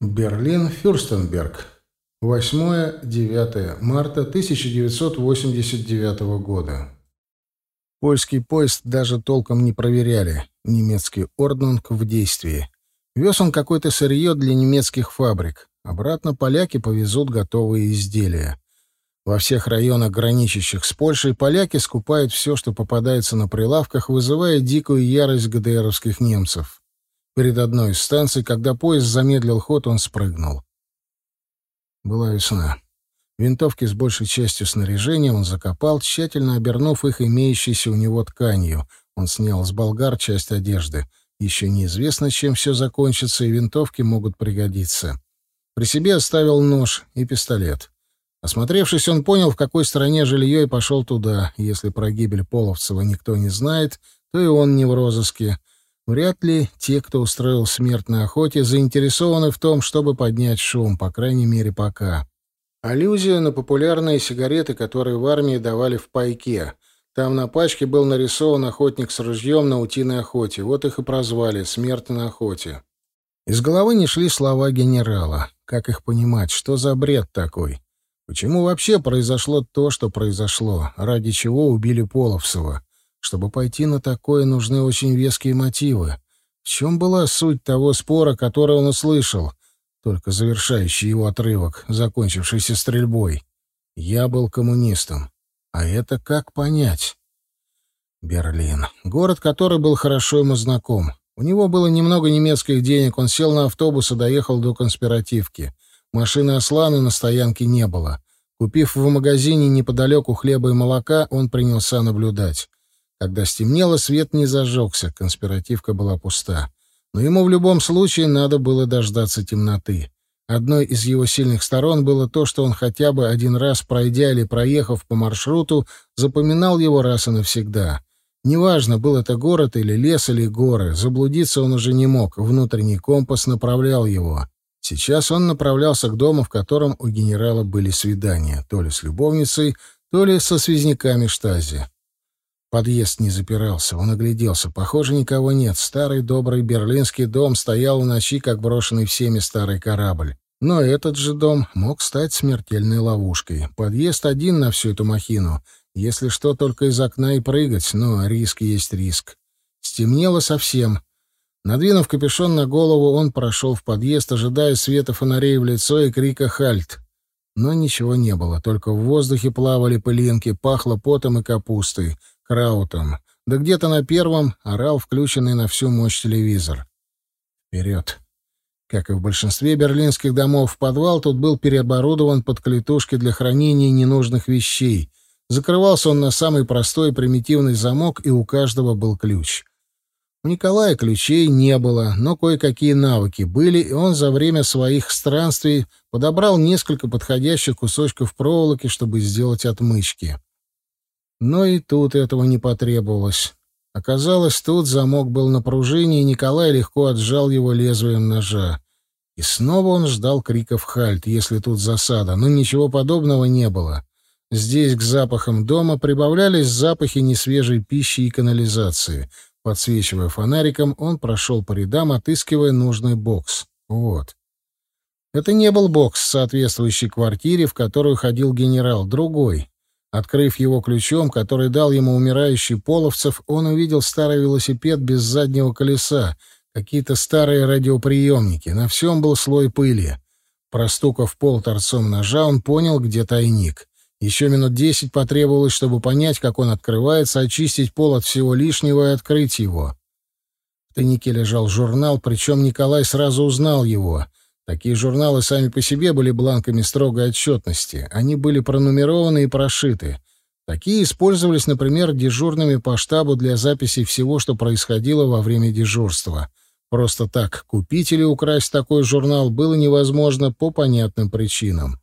Берлин, Фюрстенберг. 8-9 марта 1989 года. Польский поезд даже толком не проверяли. Немецкий орднунг в действии. Вез он какое-то сырье для немецких фабрик. Обратно поляки повезут готовые изделия. Во всех районах, граничащих с Польшей, поляки скупают все, что попадается на прилавках, вызывая дикую ярость ГДРовских немцев. Перед одной из станций, когда поезд замедлил ход, он спрыгнул. Была весна. Винтовки с большей частью снаряжения он закопал, тщательно обернув их имеющейся у него тканью. Он снял с болгар часть одежды. Еще неизвестно, чем все закончится, и винтовки могут пригодиться. При себе оставил нож и пистолет. Осмотревшись, он понял, в какой стране жилье, и пошел туда. Если про гибель Половцева никто не знает, то и он не в розыске. Вряд ли те, кто устроил смерть на охоте, заинтересованы в том, чтобы поднять шум, по крайней мере, пока. Аллюзия на популярные сигареты, которые в армии давали в пайке. Там на пачке был нарисован охотник с ружьем на утиной охоте. Вот их и прозвали «Смерть на охоте». Из головы не шли слова генерала. Как их понимать? Что за бред такой? Почему вообще произошло то, что произошло? Ради чего убили Половцева? Чтобы пойти на такое, нужны очень веские мотивы. В чем была суть того спора, который он услышал? Только завершающий его отрывок, закончившийся стрельбой. «Я был коммунистом». А это как понять? Берлин. Город, который был хорошо ему знаком. У него было немного немецких денег, он сел на автобус и доехал до конспиративки. Машины Аслана на стоянке не было. Купив в магазине неподалеку хлеба и молока, он принялся наблюдать. Когда стемнело, свет не зажегся, конспиративка была пуста. Но ему в любом случае надо было дождаться темноты. Одной из его сильных сторон было то, что он хотя бы один раз, пройдя или проехав по маршруту, запоминал его раз и навсегда. Неважно, был это город или лес или горы, заблудиться он уже не мог, внутренний компас направлял его. Сейчас он направлялся к дому, в котором у генерала были свидания, то ли с любовницей, то ли со связняками штази. Подъезд не запирался, он огляделся. Похоже, никого нет. Старый добрый берлинский дом стоял в ночи, как брошенный всеми старый корабль. Но этот же дом мог стать смертельной ловушкой. Подъезд один на всю эту махину. Если что, только из окна и прыгать, но риск есть риск. Стемнело совсем. Надвинув капюшон на голову, он прошел в подъезд, ожидая света фонарей в лицо и крика «Хальт!». Но ничего не было, только в воздухе плавали пылинки, пахло потом и капустой краутом. Да где-то на первом орал включенный на всю мощь телевизор. Вперед. Как и в большинстве берлинских домов, подвал тут был переоборудован под клетушки для хранения ненужных вещей. Закрывался он на самый простой примитивный замок, и у каждого был ключ. У Николая ключей не было, но кое-какие навыки были, и он за время своих странствий подобрал несколько подходящих кусочков проволоки, чтобы сделать отмычки. Но и тут этого не потребовалось. Оказалось, тут замок был на пружине, и Николай легко отжал его лезвием ножа. И снова он ждал криков «Хальт!», если тут засада, но ничего подобного не было. Здесь к запахам дома прибавлялись запахи несвежей пищи и канализации. Подсвечивая фонариком, он прошел по рядам, отыскивая нужный бокс. Вот. Это не был бокс, соответствующий квартире, в которую ходил генерал, другой. Открыв его ключом, который дал ему умирающий Половцев, он увидел старый велосипед без заднего колеса, какие-то старые радиоприемники. На всем был слой пыли. Простукав пол торцом ножа, он понял, где тайник. Еще минут десять потребовалось, чтобы понять, как он открывается, очистить пол от всего лишнего и открыть его. В тайнике лежал журнал, причем Николай сразу узнал его — Такие журналы сами по себе были бланками строгой отчетности. Они были пронумерованы и прошиты. Такие использовались, например, дежурными по штабу для записи всего, что происходило во время дежурства. Просто так купить или украсть такой журнал было невозможно по понятным причинам.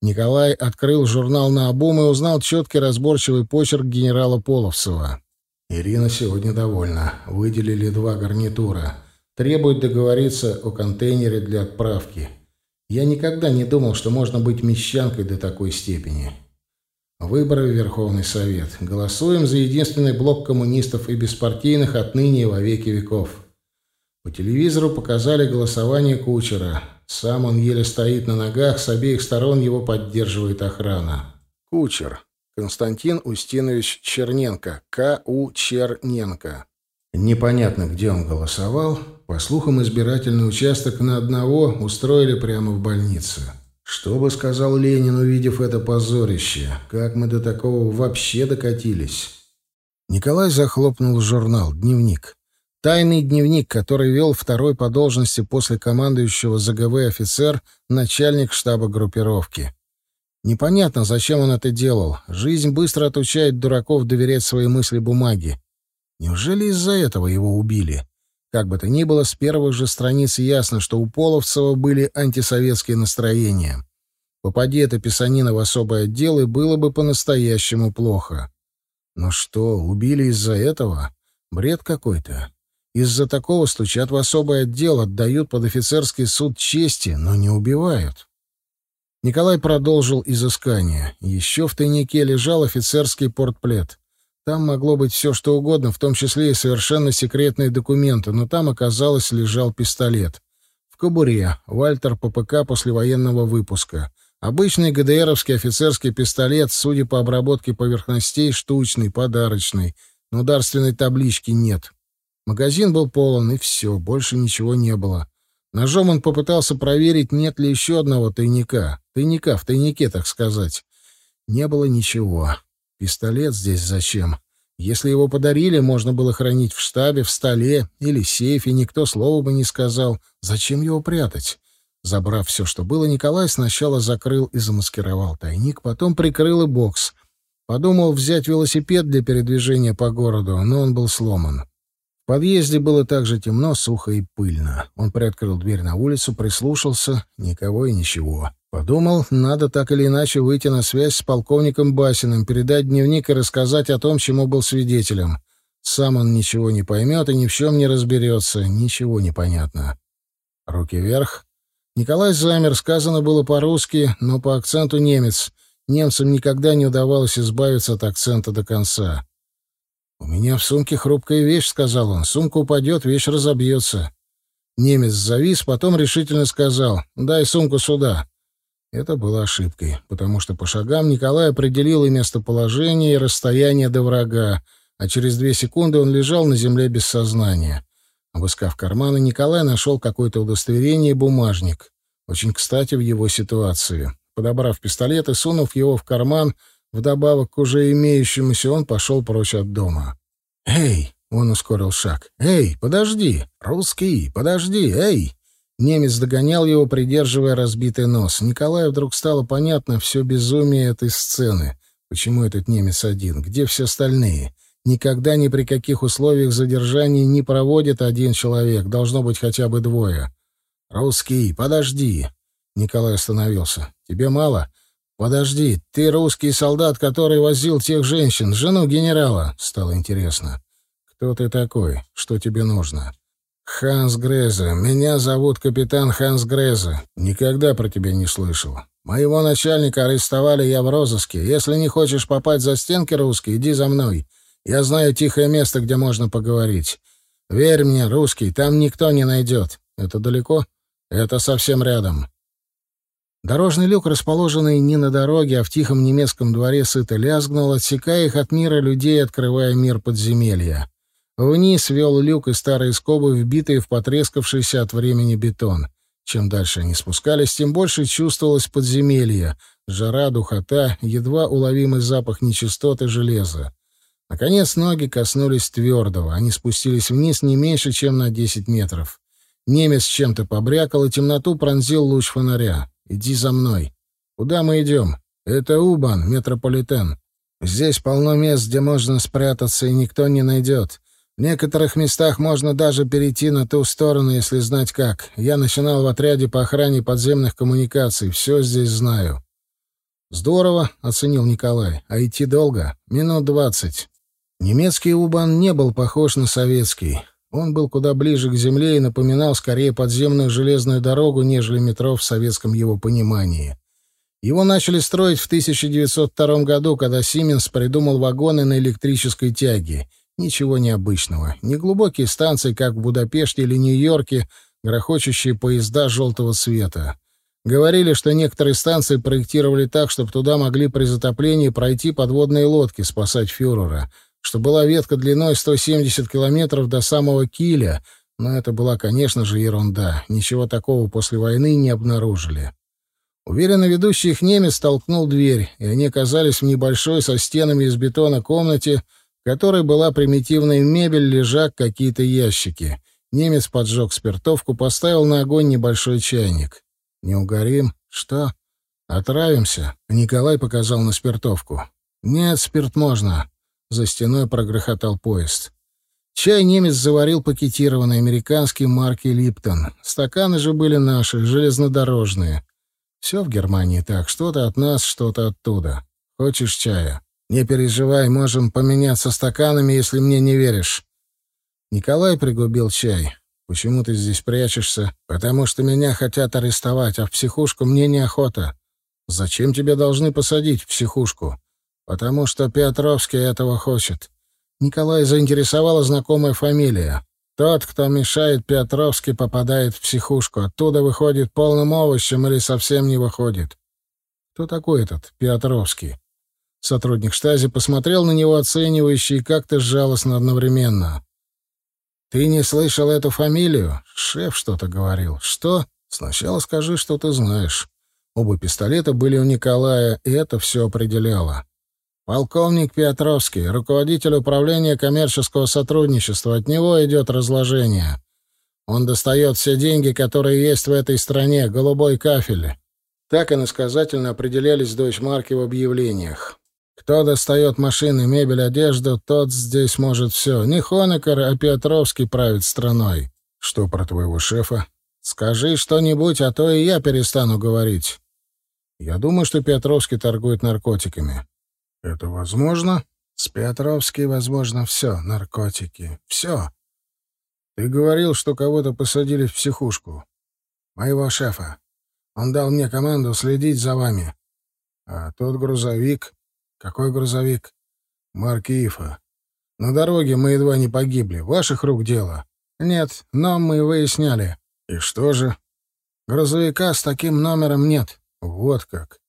Николай открыл журнал на обум и узнал четкий разборчивый почерк генерала Половцева. «Ирина сегодня довольна. Выделили два гарнитура. Требует договориться о контейнере для отправки. Я никогда не думал, что можно быть мещанкой до такой степени. Выборы в Верховный Совет. Голосуем за единственный блок коммунистов и беспартийных отныне и во веки веков. По телевизору показали голосование Кучера. Сам он еле стоит на ногах, с обеих сторон его поддерживает охрана. Кучер. Константин Устинович Черненко. К.У. Черненко. Непонятно, где он голосовал. По слухам, избирательный участок на одного устроили прямо в больнице. Что бы сказал Ленин, увидев это позорище? Как мы до такого вообще докатились? Николай захлопнул журнал «Дневник». Тайный дневник, который вел второй по должности после командующего ЗГВ офицер, начальник штаба группировки. Непонятно, зачем он это делал. Жизнь быстро отучает дураков доверять свои мысли бумаге. Неужели из-за этого его убили? Как бы то ни было, с первых же страниц ясно, что у Половцева были антисоветские настроения. Попади эта писанина в особый отдел, и было бы по-настоящему плохо. Но что, убили из-за этого? Бред какой-то. Из-за такого стучат в особый отдел, отдают под офицерский суд чести, но не убивают. Николай продолжил изыскание. Еще в тайнике лежал офицерский портплет. Там могло быть все, что угодно, в том числе и совершенно секретные документы, но там, оказалось, лежал пистолет. В кобуре. Вальтер ППК послевоенного выпуска. Обычный ГДРовский офицерский пистолет, судя по обработке поверхностей, штучный, подарочный, но дарственной таблички нет. Магазин был полон, и все, больше ничего не было. Ножом он попытался проверить, нет ли еще одного тайника. Тайника в тайнике, так сказать. Не было ничего. Пистолет здесь зачем? Если его подарили, можно было хранить в штабе, в столе или сейфе, никто слова бы не сказал. Зачем его прятать? Забрав все, что было, Николай сначала закрыл и замаскировал тайник, потом прикрыл и бокс. Подумал взять велосипед для передвижения по городу, но он был сломан. В подъезде было также темно, сухо и пыльно. Он приоткрыл дверь на улицу, прислушался. Никого и ничего. Подумал, надо так или иначе выйти на связь с полковником Басиным, передать дневник и рассказать о том, чему был свидетелем. Сам он ничего не поймет и ни в чем не разберется. Ничего не понятно. Руки вверх. Николай замер. Сказано было по-русски, но по акценту немец. Немцам никогда не удавалось избавиться от акцента до конца. «У меня в сумке хрупкая вещь», — сказал он. «Сумка упадет, вещь разобьется». Немец завис, потом решительно сказал «Дай сумку сюда». Это было ошибкой, потому что по шагам Николай определил и местоположение, и расстояние до врага, а через две секунды он лежал на земле без сознания. Обыскав карманы, Николай нашел какое-то удостоверение и бумажник. Очень кстати в его ситуации. Подобрав пистолет и сунув его в карман, Вдобавок к уже имеющемуся он пошел прочь от дома. «Эй!» — он ускорил шаг. «Эй, подожди! Русский, подожди! Эй!» Немец догонял его, придерживая разбитый нос. Николаю вдруг стало понятно все безумие этой сцены. Почему этот немец один? Где все остальные? Никогда ни при каких условиях задержания не проводит один человек. Должно быть хотя бы двое. «Русский, подожди!» Николай остановился. «Тебе мало?» «Подожди, ты русский солдат, который возил тех женщин, жену генерала?» Стало интересно. «Кто ты такой? Что тебе нужно?» «Ханс Грезе. Меня зовут капитан Ханс Грезе. Никогда про тебя не слышал. Моего начальника арестовали, я в розыске. Если не хочешь попасть за стенки русские, иди за мной. Я знаю тихое место, где можно поговорить. Верь мне, русский, там никто не найдет. Это далеко? Это совсем рядом. Дорожный люк, расположенный не на дороге, а в тихом немецком дворе, сыто лязгнул, отсекая их от мира людей, открывая мир подземелья. Вниз вел люк и старые скобы, вбитые в потрескавшийся от времени бетон. Чем дальше они спускались, тем больше чувствовалось подземелье. Жара, духота, едва уловимый запах нечистоты железа. Наконец ноги коснулись твердого. Они спустились вниз не меньше, чем на десять метров. Немец чем-то побрякал, и темноту пронзил луч фонаря. Иди за мной. Куда мы идем? Это Убан, метрополитен. Здесь полно мест, где можно спрятаться, и никто не найдет. В некоторых местах можно даже перейти на ту сторону, если знать как. Я начинал в отряде по охране подземных коммуникаций. Все здесь знаю. Здорово, оценил Николай. А идти долго? Минут двадцать. Немецкий Убан не был похож на советский. Он был куда ближе к земле и напоминал скорее подземную железную дорогу, нежели метро в советском его понимании. Его начали строить в 1902 году, когда Сименс придумал вагоны на электрической тяге. Ничего необычного. Не глубокие станции, как в Будапеште или Нью-Йорке, грохочущие поезда желтого цвета. Говорили, что некоторые станции проектировали так, чтобы туда могли при затоплении пройти подводные лодки, спасать фюрера, что была ветка длиной 170 километров до самого Киля, но это была, конечно же, ерунда. Ничего такого после войны не обнаружили. Уверенно ведущий их немец толкнул дверь, и они оказались в небольшой со стенами из бетона комнате, которой была примитивная мебель, лежак, какие-то ящики. Немец поджег спиртовку, поставил на огонь небольшой чайник. «Не угорим? Что?» «Отравимся?» — Николай показал на спиртовку. «Нет, спирт можно». За стеной прогрохотал поезд. Чай немец заварил пакетированный американский марки «Липтон». Стаканы же были наши, железнодорожные. Все в Германии так, что-то от нас, что-то оттуда. Хочешь чая? Не переживай, можем поменяться стаканами, если мне не веришь. Николай пригубил чай. Почему ты здесь прячешься? Потому что меня хотят арестовать, а в психушку мне неохота. Зачем тебе должны посадить в психушку? Потому что Петровский этого хочет. Николай заинтересовала знакомая фамилия. Тот, кто мешает Петровски, попадает в психушку. Оттуда выходит полным овощем или совсем не выходит. Кто такой этот Петровский? Сотрудник штази посмотрел на него оценивающе и как-то жалостно одновременно. «Ты не слышал эту фамилию?» «Шеф что-то говорил». «Что?» «Сначала скажи, что ты знаешь». Оба пистолета были у Николая, и это все определяло. Полковник Петровский, руководитель управления коммерческого сотрудничества. От него идет разложение. Он достает все деньги, которые есть в этой стране, голубой кафель. Так иносказательно определялись дойчмарки в объявлениях. Кто достает машины, мебель, одежду, тот здесь может все. Не Хонекер, а Петровский правит страной. Что про твоего шефа? Скажи что-нибудь, а то и я перестану говорить. Я думаю, что Петровский торгует наркотиками. Это возможно? С Петровской возможно все. Наркотики. Все. Ты говорил, что кого-то посадили в психушку. Моего шефа. Он дал мне команду следить за вами. А тот грузовик... Какой грузовик? Маркиифа. На дороге мы едва не погибли. Ваших рук дело? Нет, но мы выясняли. И что же? Грузовика с таким номером нет. Вот как.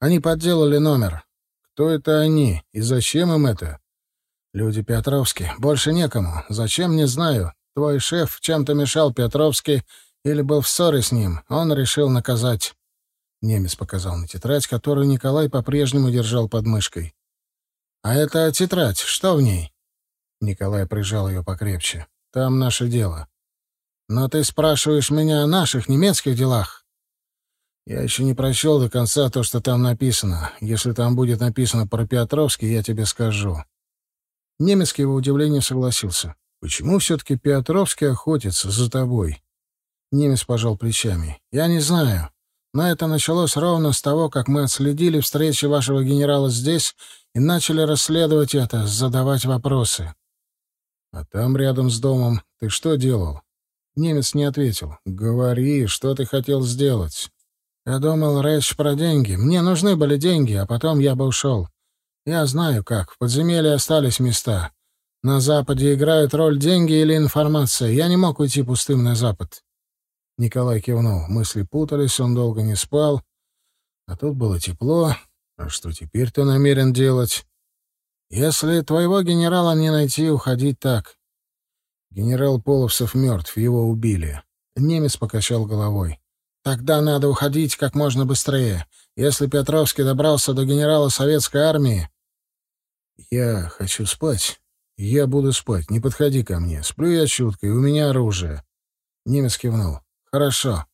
Они подделали номер. Кто это они и зачем им это? Люди Петровски. Больше некому. Зачем, не знаю. Твой шеф чем-то мешал Петровски или был в ссоре с ним. Он решил наказать. Немец показал на тетрадь, которую Николай по-прежнему держал под мышкой. «А это тетрадь. Что в ней?» Николай прижал ее покрепче. «Там наше дело». «Но ты спрашиваешь меня о наших немецких делах?» Я еще не прочел до конца то, что там написано. Если там будет написано про Петровский, я тебе скажу. Немец к его удивлению согласился. Почему все-таки Петровский охотится за тобой? Немец пожал плечами. Я не знаю. Но это началось ровно с того, как мы отследили встречи вашего генерала здесь и начали расследовать это, задавать вопросы. А там, рядом с домом, ты что делал? Немец не ответил. Говори, что ты хотел сделать? Я думал, речь про деньги. Мне нужны были деньги, а потом я бы ушел. Я знаю как. В подземелье остались места. На Западе играют роль деньги или информация. Я не мог уйти пустым на Запад. Николай кивнул. Мысли путались, он долго не спал. А тут было тепло. А что теперь ты намерен делать? Если твоего генерала не найти, уходить так. Генерал Половцев мертв, его убили. Немец покачал головой. Тогда надо уходить как можно быстрее. Если Петровский добрался до генерала советской армии... Я хочу спать. Я буду спать. Не подходи ко мне. Сплю я чутко, и у меня оружие. Немец кивнул. Хорошо.